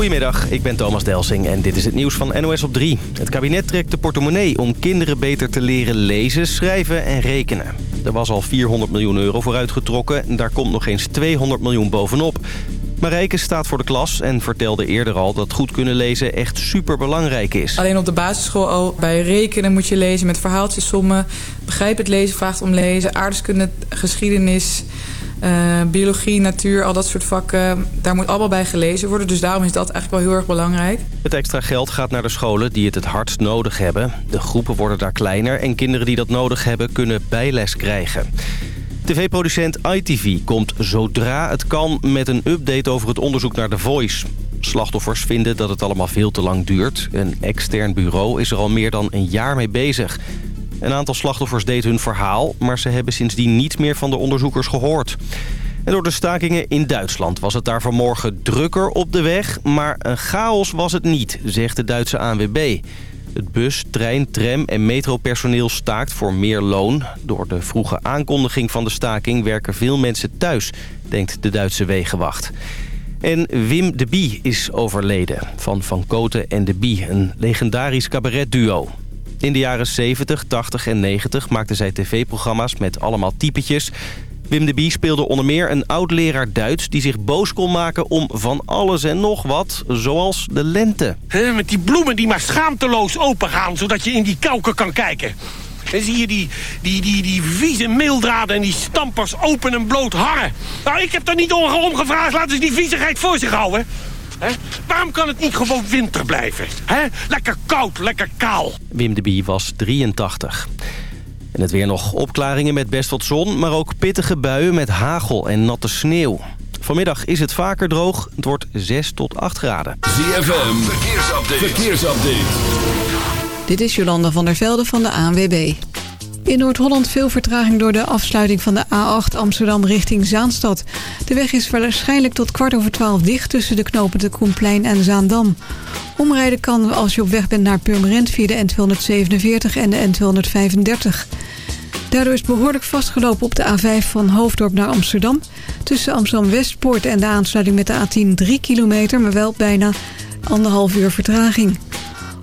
Goedemiddag, ik ben Thomas Delsing en dit is het nieuws van NOS op 3. Het kabinet trekt de portemonnee om kinderen beter te leren lezen, schrijven en rekenen. Er was al 400 miljoen euro voor uitgetrokken. Daar komt nog eens 200 miljoen bovenop. Marijke staat voor de klas en vertelde eerder al dat goed kunnen lezen echt superbelangrijk is. Alleen op de basisschool al bij rekenen moet je lezen met verhaaltjes, sommen. Begrijp het lezen vraagt om lezen. Aardeskunde, geschiedenis, biologie, natuur, al dat soort vakken. Daar moet allemaal bij gelezen worden. Dus daarom is dat eigenlijk wel heel erg belangrijk. Het extra geld gaat naar de scholen die het het hardst nodig hebben. De groepen worden daar kleiner en kinderen die dat nodig hebben kunnen bijles krijgen. TV-producent ITV komt zodra het kan met een update over het onderzoek naar The Voice. Slachtoffers vinden dat het allemaal veel te lang duurt. Een extern bureau is er al meer dan een jaar mee bezig. Een aantal slachtoffers deed hun verhaal... maar ze hebben sindsdien niets meer van de onderzoekers gehoord. En door de stakingen in Duitsland was het daar vanmorgen drukker op de weg... maar een chaos was het niet, zegt de Duitse ANWB. Het bus, trein, tram en metropersoneel staakt voor meer loon. Door de vroege aankondiging van de staking werken veel mensen thuis, denkt de Duitse Wegenwacht. En Wim de Bie is overleden. Van Van Koten en de Bie, een legendarisch cabaretduo. In de jaren 70, 80 en 90 maakte zij tv-programma's met allemaal typetjes. Wim de Bie speelde onder meer een oud-leraar Duits... die zich boos kon maken om van alles en nog wat, zoals de lente. met die bloemen die maar schaamteloos opengaan... zodat je in die kauken kan kijken. En zie je die, die, die, die vieze meeldraden en die stampers open en bloot harren. Nou, ik heb er niet om gevraagd, laten ze die viezigheid voor zich houden. Waarom kan het niet gewoon winter blijven? Lekker koud, lekker kaal. Wim de Bie was 83. En het weer nog opklaringen met best wat zon, maar ook pittige buien met hagel en natte sneeuw. Vanmiddag is het vaker droog. Het wordt 6 tot 8 graden. ZFM, verkeersupdate. verkeersupdate. Dit is Jolanda van der Velde van de ANWB. In Noord-Holland veel vertraging door de afsluiting van de A8 Amsterdam richting Zaanstad. De weg is waarschijnlijk tot kwart over twaalf dicht tussen de knopen de Koenplein en Zaandam. Omrijden kan als je op weg bent naar Purmerend via de N247 en de N235. Daardoor is behoorlijk vastgelopen op de A5 van Hoofddorp naar Amsterdam. Tussen Amsterdam-Westpoort en de aansluiting met de A10 3 kilometer, maar wel bijna anderhalf uur vertraging.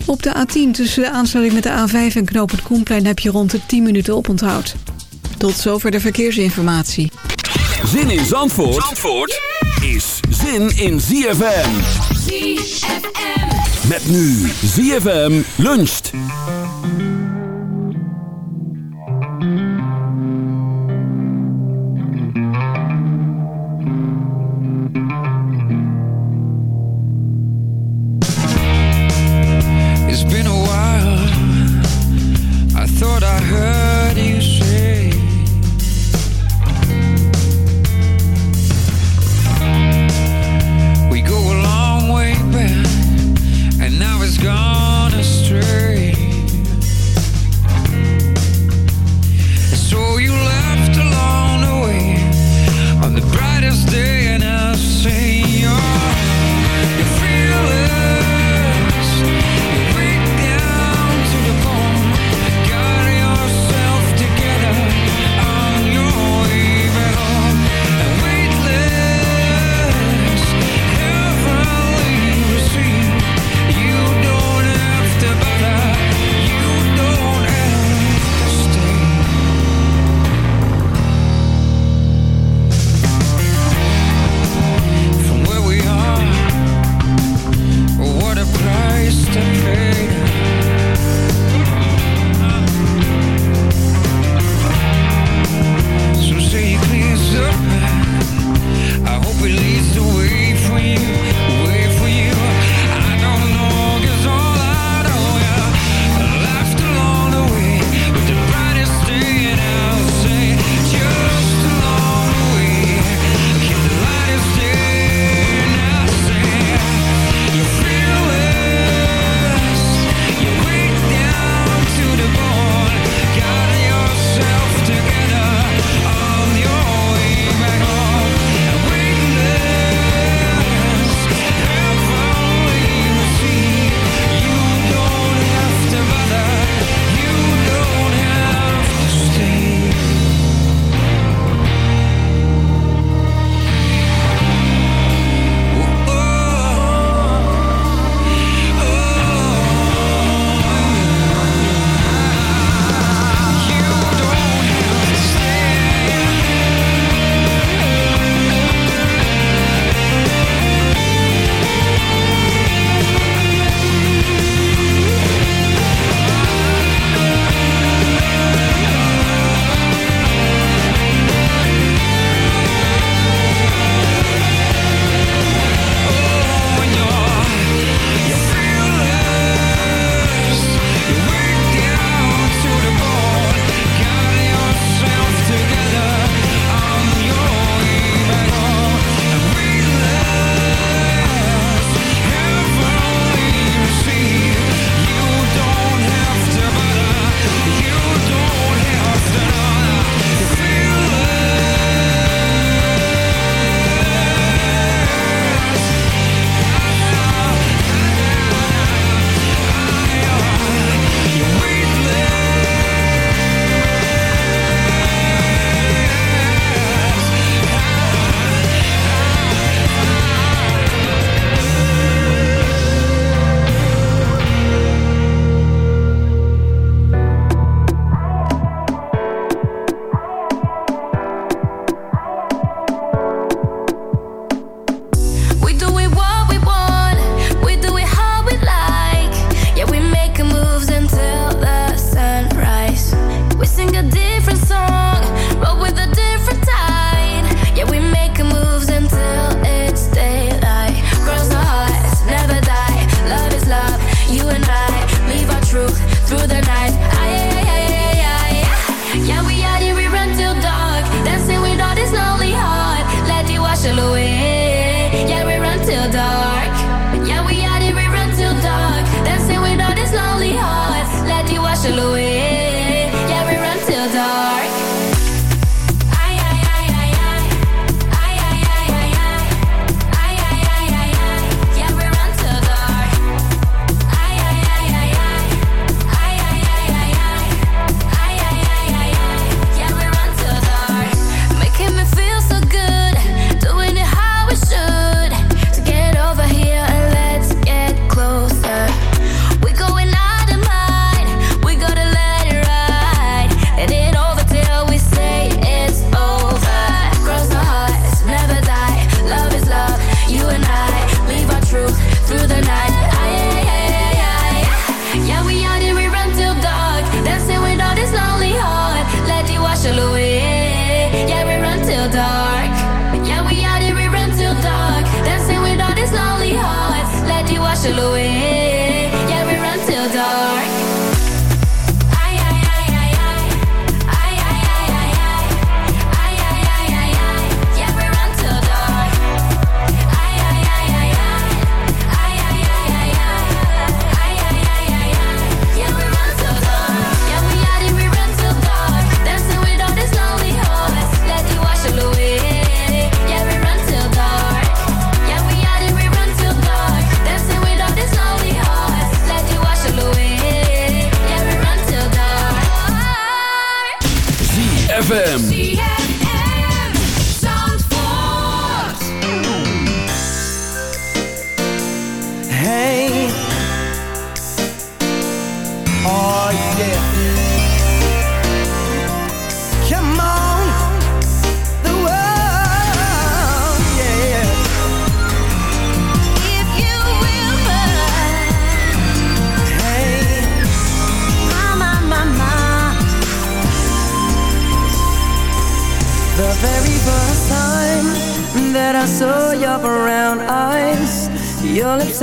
Op de A10 tussen de aansluiting met de A5 en knooppunt Koenplein heb je rond de 10 minuten oponthoud. Tot zover de verkeersinformatie. Zin in Zandvoort, Zandvoort is zin in ZFM. ZFM. Met nu ZFM luncht.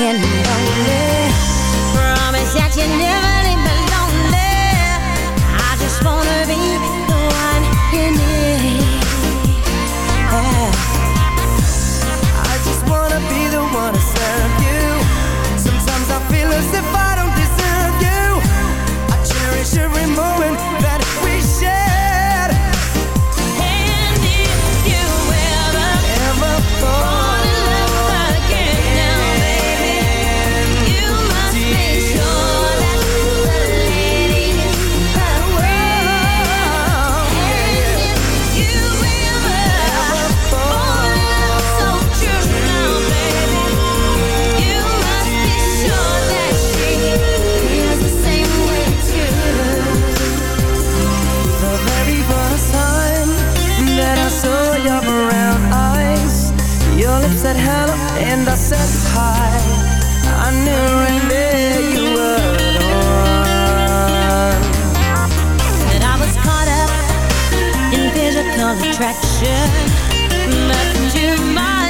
and attraction. Nothing to my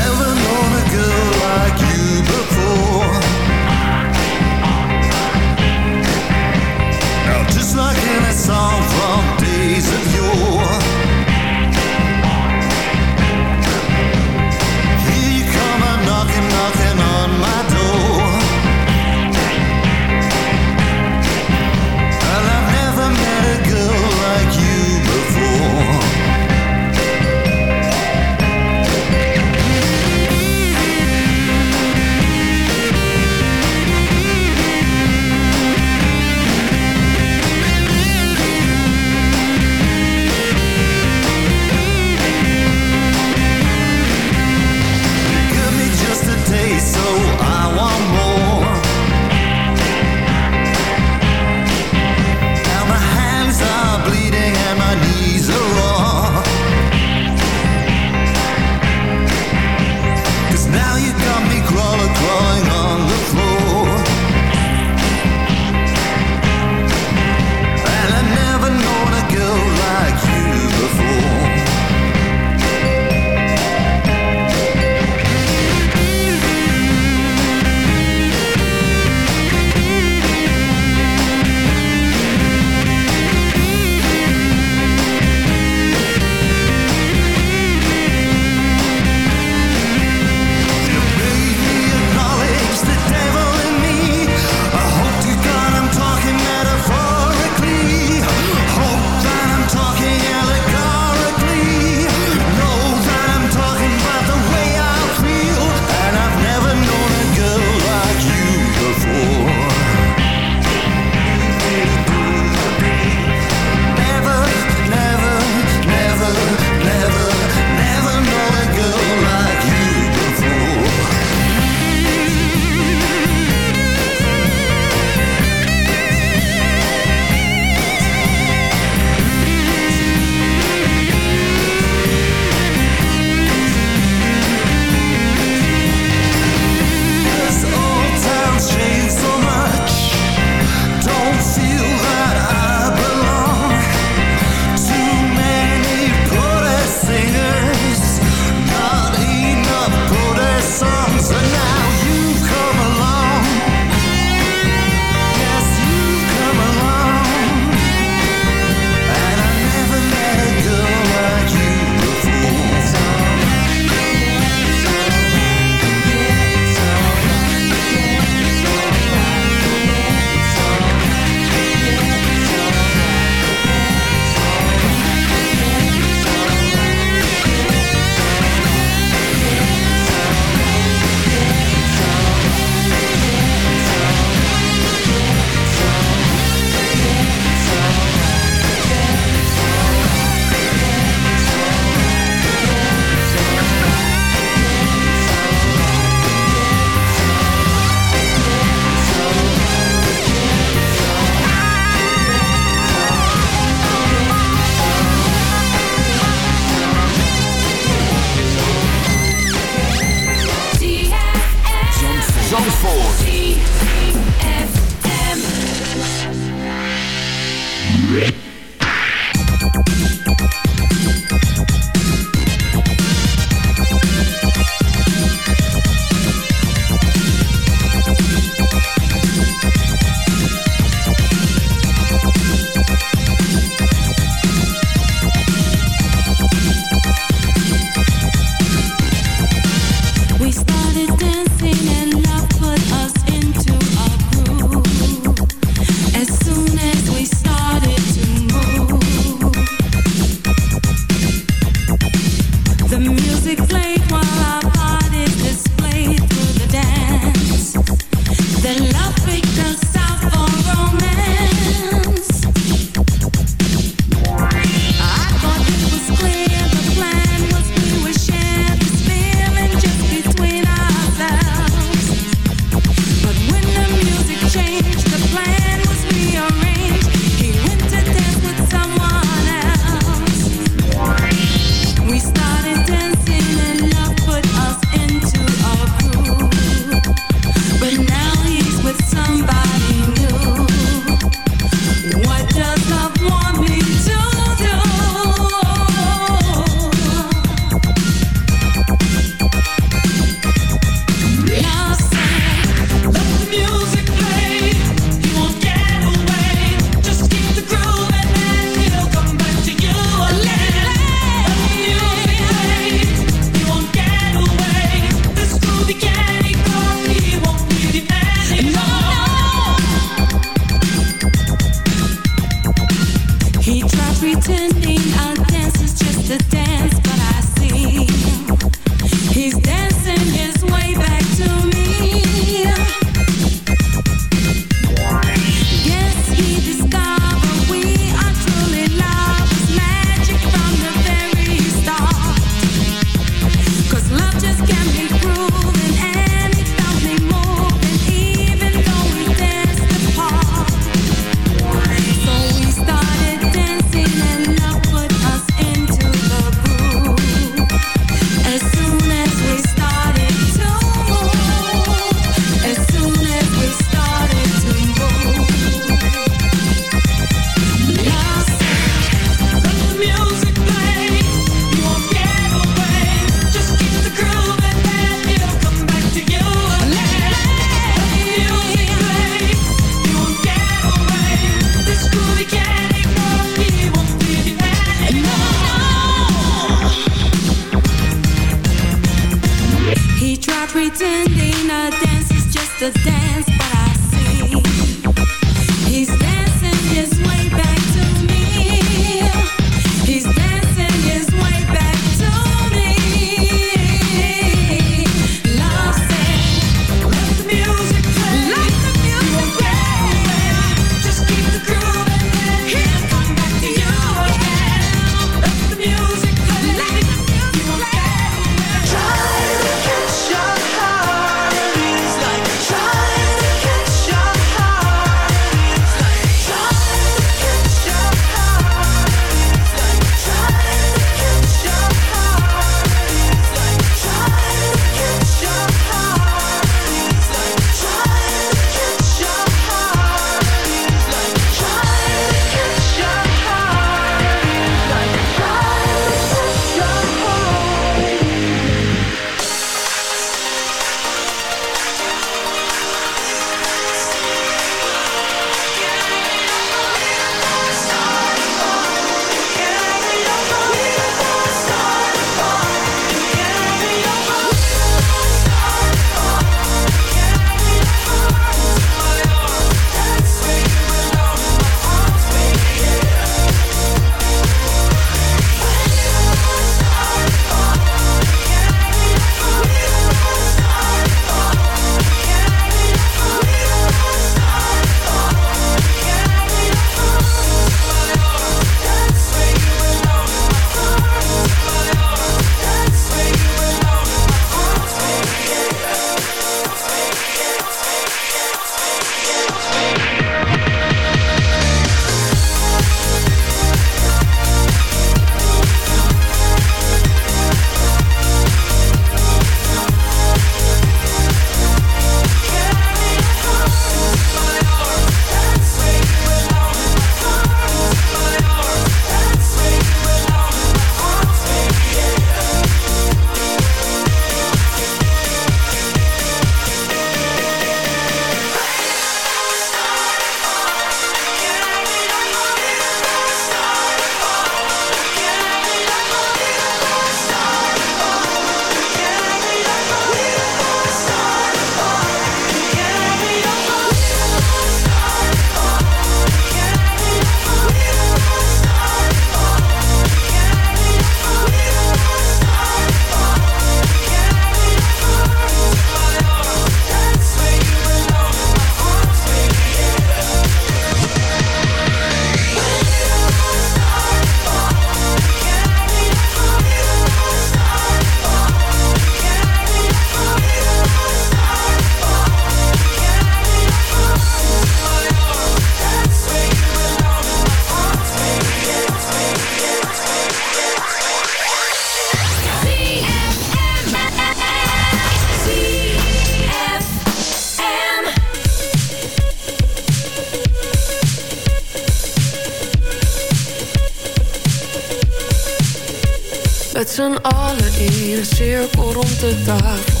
z'n allen in een cirkel rond de tafel.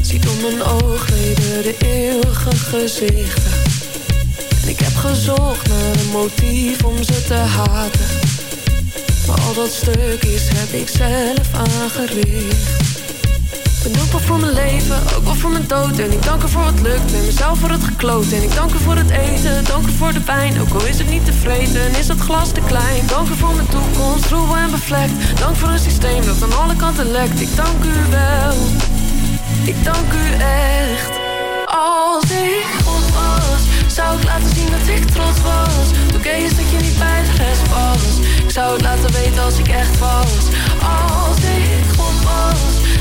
Zie om mijn oogleden de eeuwige gezichten. En ik heb gezocht naar een motief om ze te haten. Maar al dat stuk is heb ik zelf aangericht ben dankbaar voor mijn leven, ook wel voor mijn dood. En ik dank er voor wat lukt en mezelf voor het gekloot. En ik dank er voor het eten, dank er voor de pijn. Ook al is het niet tevreden, is het glas te klein. Dank er voor mijn toekomst, troebel en bevlekt. Dank voor een systeem dat aan alle kanten lekt. Ik dank u wel, ik dank u echt. Als ik God was, zou ik laten zien dat ik trots was. Toen kees dat je niet bij de rest was Ik zou het laten weten als ik echt was. Als ik God was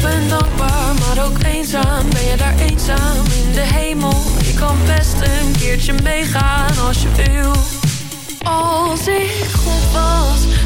ben dankbaar, maar ook eenzaam Ben je daar eenzaam in de hemel? Ik kan best een keertje meegaan als je wil Als ik God was,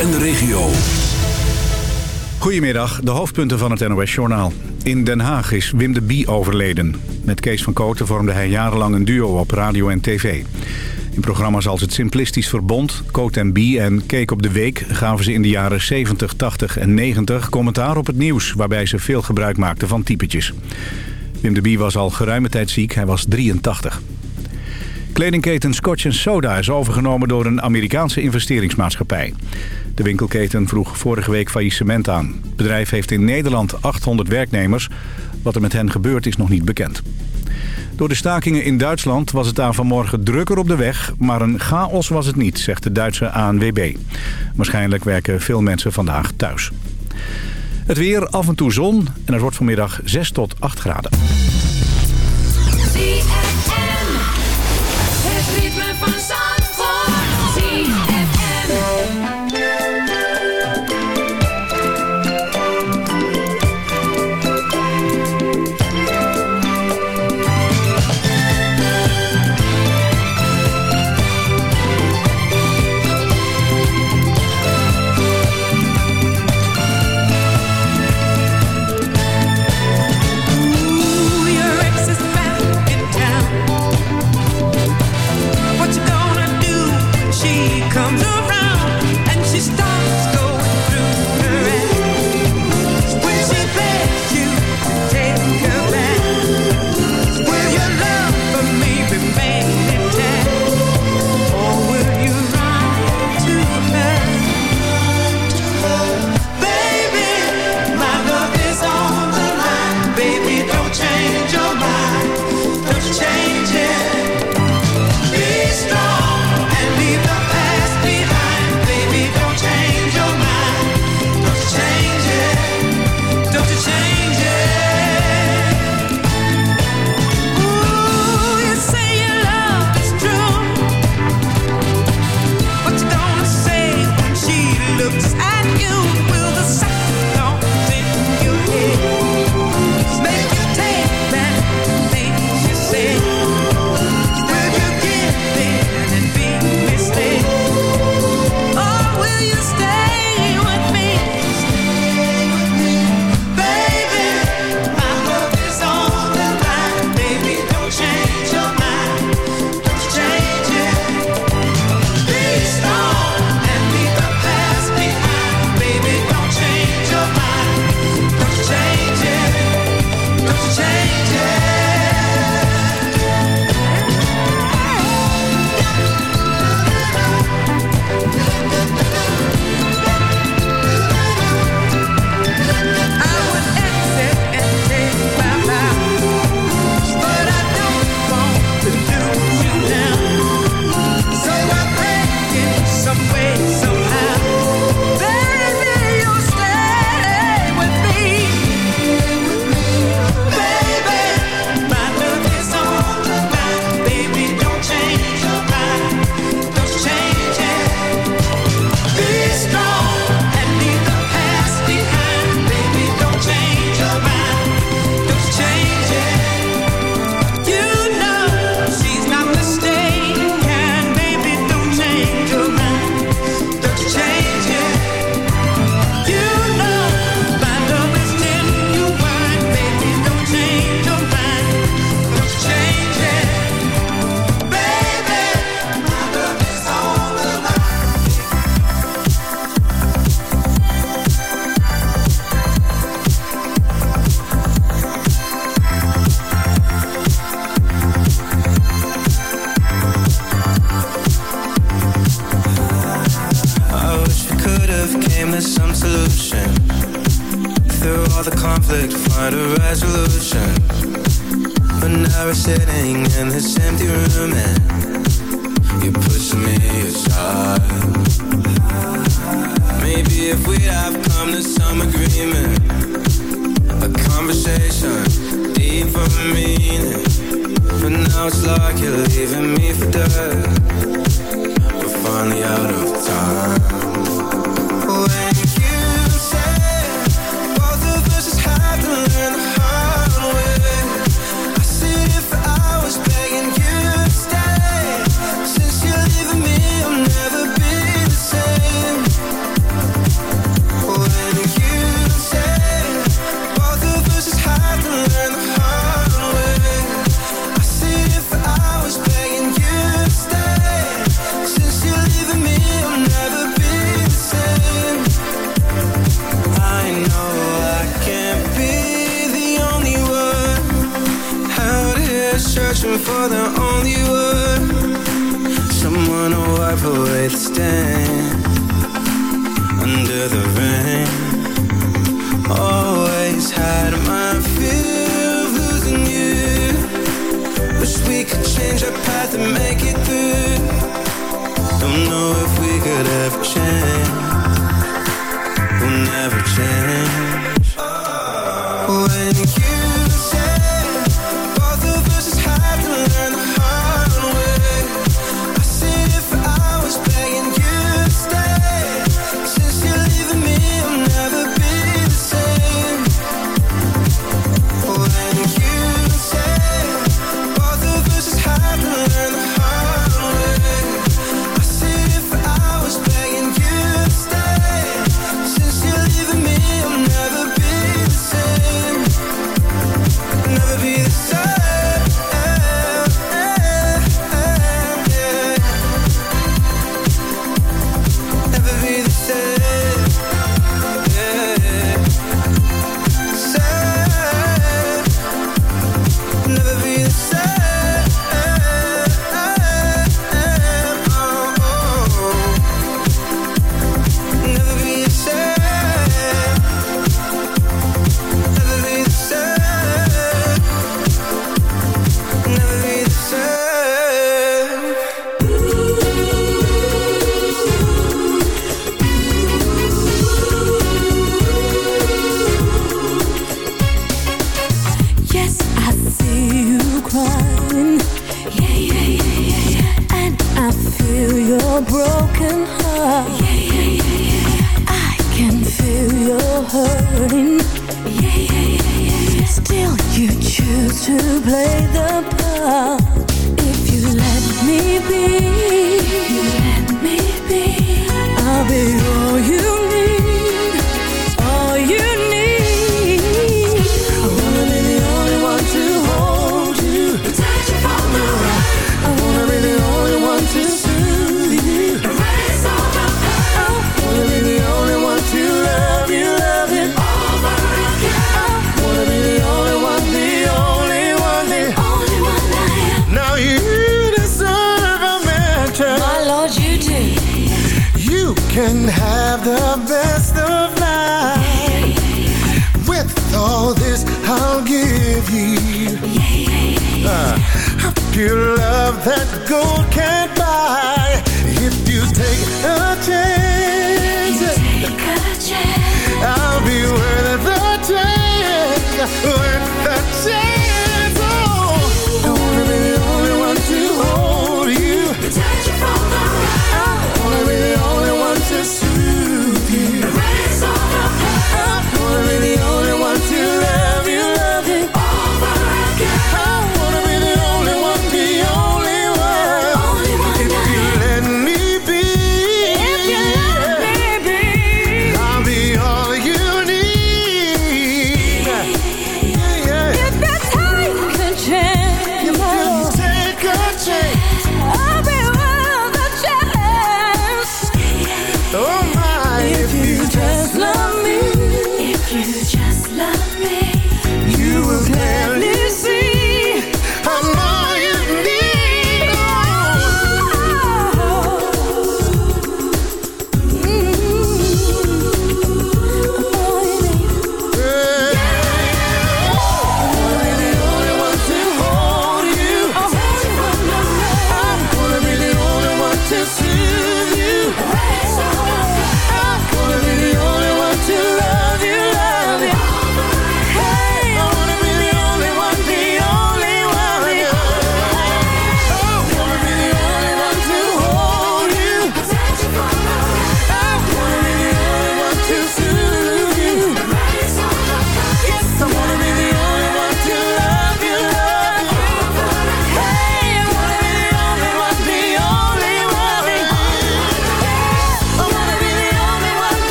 en de regio. Goedemiddag, de hoofdpunten van het NOS-journaal. In Den Haag is Wim de Bie overleden. Met Kees van Kooten vormde hij jarenlang een duo op radio en tv. In programma's als het Simplistisch Verbond, Coat en Bie en Keek op de Week... gaven ze in de jaren 70, 80 en 90 commentaar op het nieuws... waarbij ze veel gebruik maakten van typetjes. Wim de Bie was al geruime tijd ziek, hij was 83. Kledingketen Scotch Soda is overgenomen door een Amerikaanse investeringsmaatschappij. De winkelketen vroeg vorige week faillissement aan. Het bedrijf heeft in Nederland 800 werknemers. Wat er met hen gebeurt is nog niet bekend. Door de stakingen in Duitsland was het aan vanmorgen drukker op de weg... maar een chaos was het niet, zegt de Duitse ANWB. Waarschijnlijk werken veel mensen vandaag thuis. Het weer, af en toe zon en het wordt vanmiddag 6 tot 8 graden. For the only one Someone to wipe away the stain Under the rain. Always had my fear of losing you. Wish we could change our path and make it through. Don't know if we could ever change. We'll never change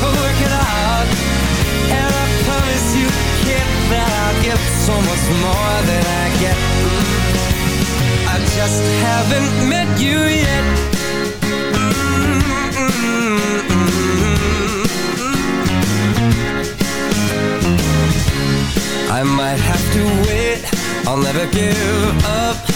to work it out. And I promise you, kid, that I'll give so much more than I get. I just haven't met you yet. I might have to wait, I'll never give up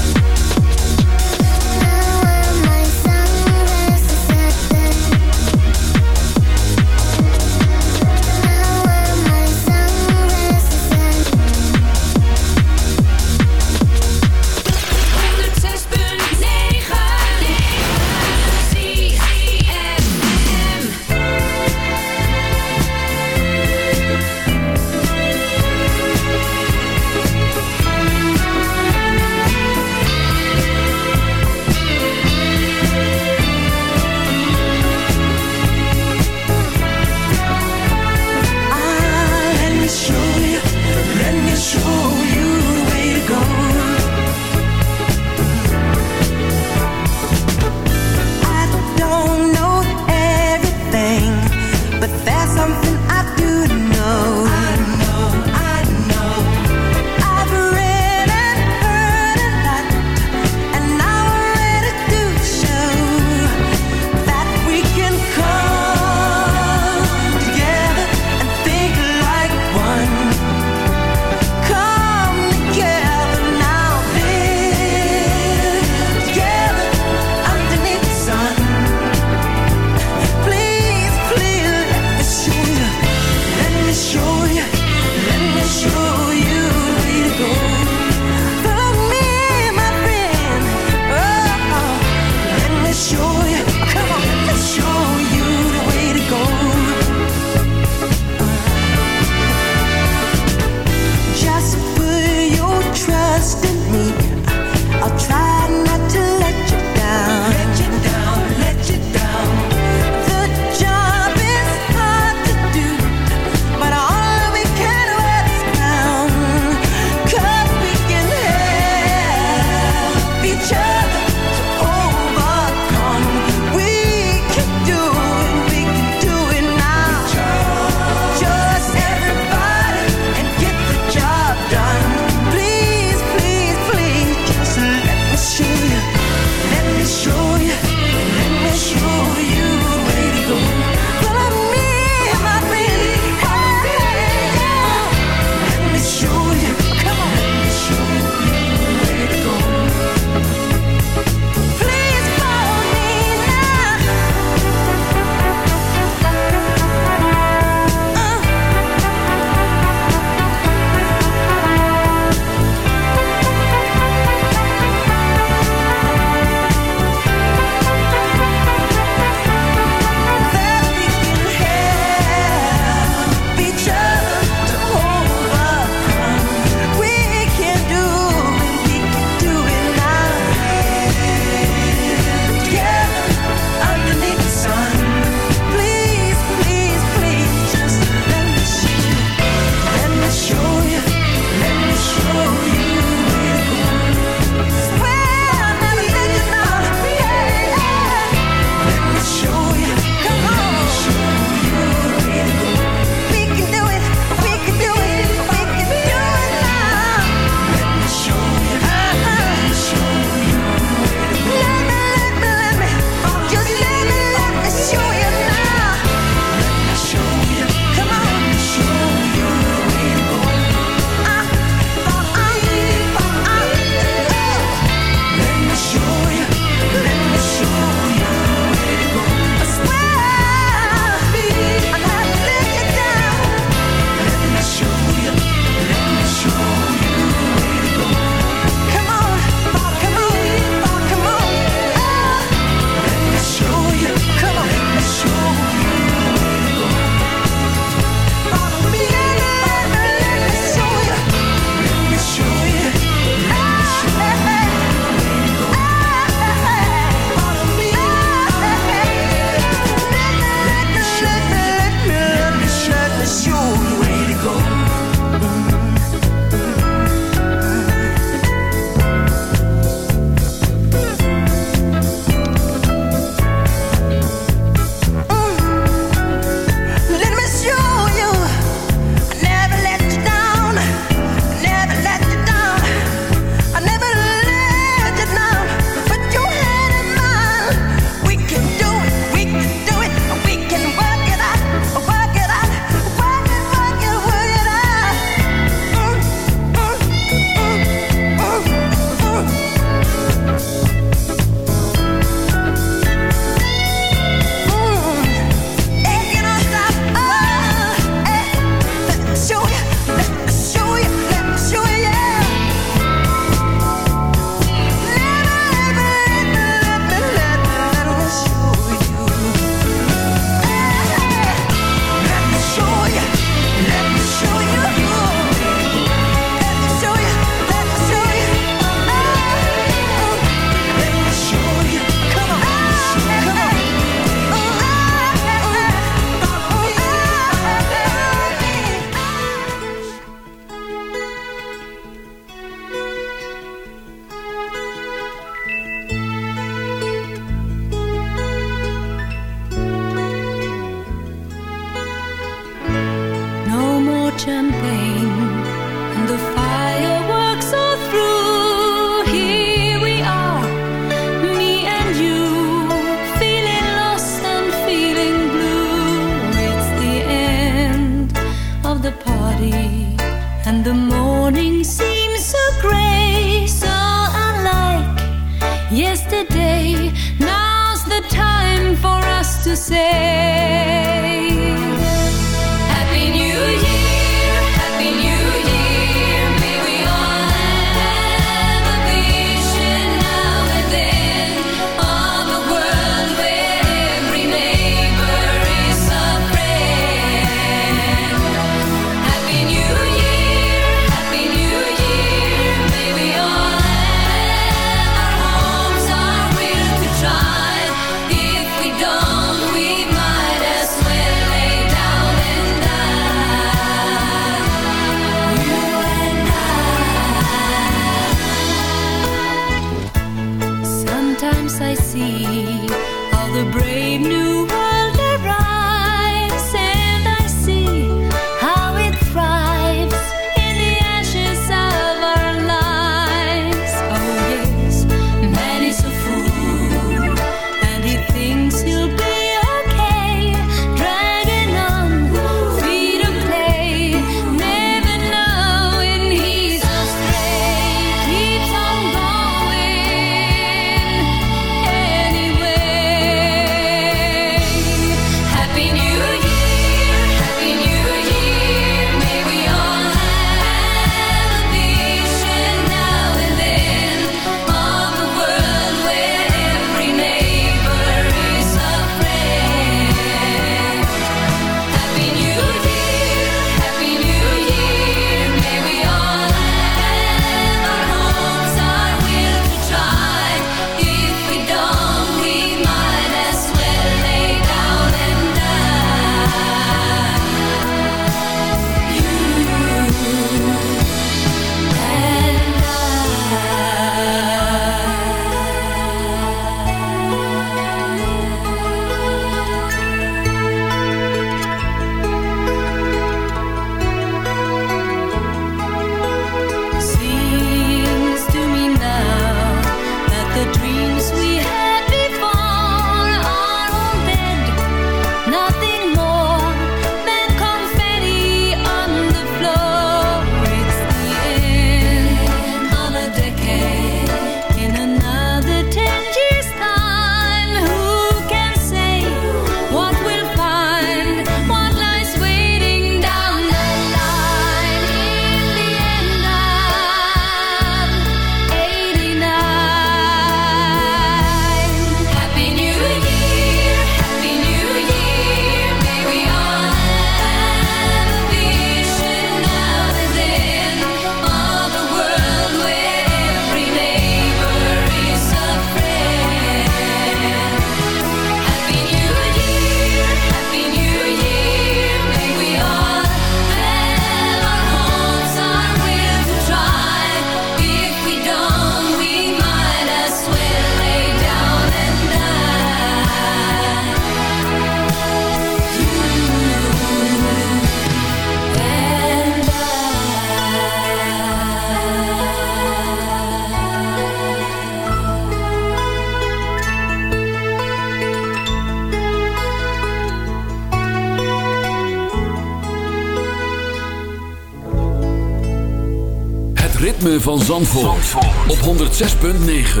van Zandvoort, Zandvoort. op 106.9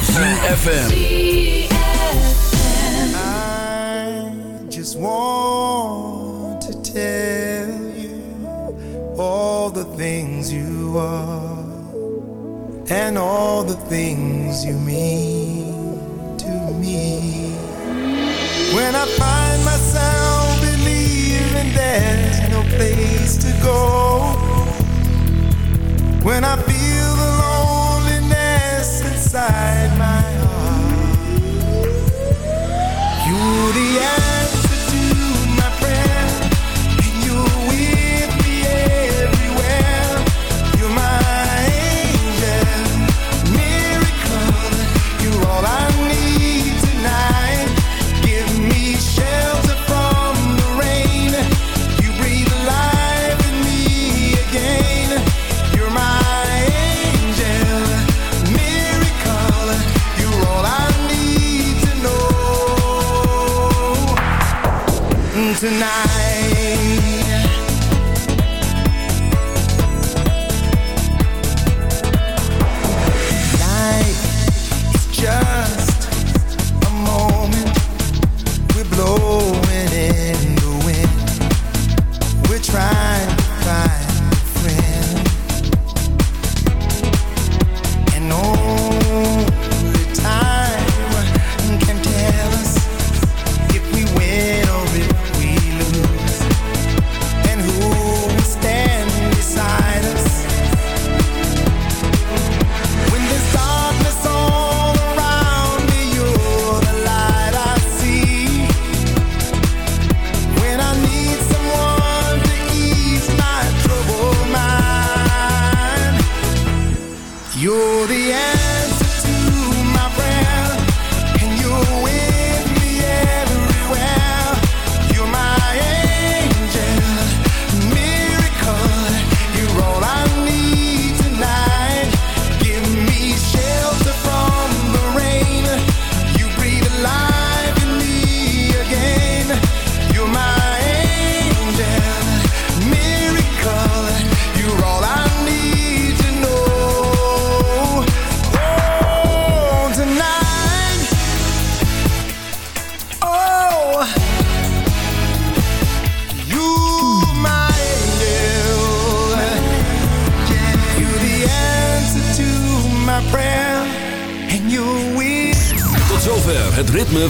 CFFM I just want to tell you All the things you are And all the things you mean.